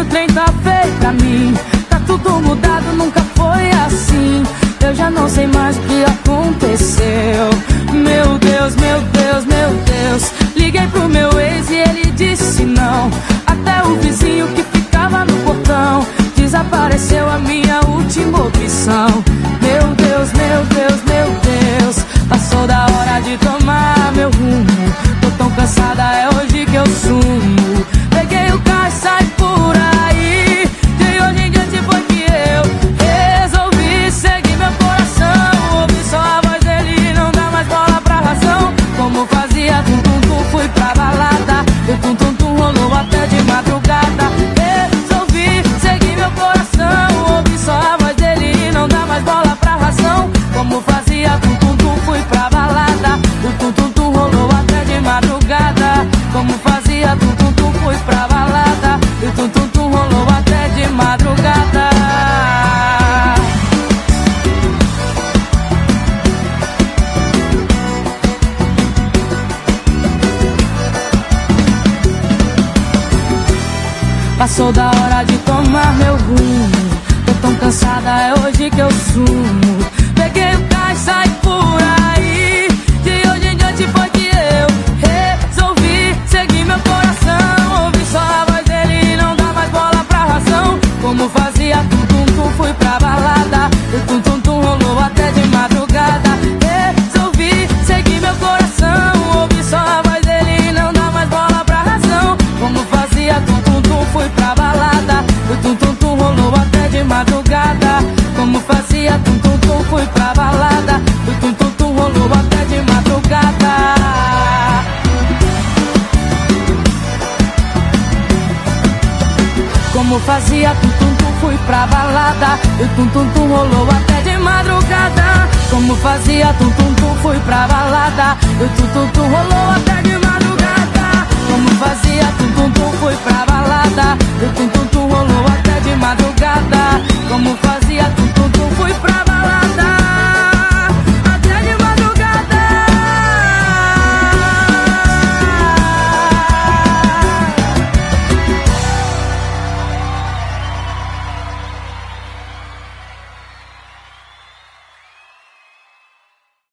o trem tá feito pra mim. Tá tudo mudado, nunca foi assim. Eu já não sei mais o que aconteceu. Meu Deus, meu Deus, meu Deus. Liguei pro meu ex e ele disse não. Até o vizinho que ficava no portão desapareceu a minha última opção. Meu Deus, meu Deus, meu Passou da hora de tomar. como fazia tum tum tum fui pra balada. E o tum tum tum rolou até de madrugada. Como fazia tum tum tum fui pra balada. E o tum tum tum rolou até